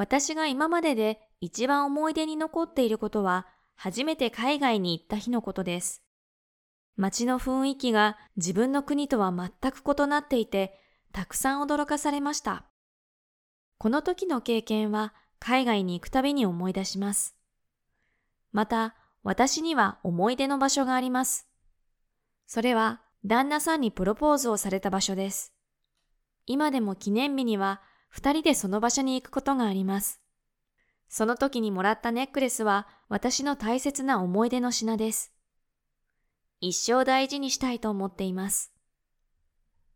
私が今までで一番思い出に残っていることは、初めて海外に行った日のことです。街の雰囲気が自分の国とは全く異なっていて、たくさん驚かされました。この時の経験は海外に行くたびに思い出します。また、私には思い出の場所があります。それは、旦那さんにプロポーズをされた場所です。今でも記念日には二人でその場所に行くことがあります。その時にもらったネックレスは私の大切な思い出の品です。一生大事にしたいと思っています。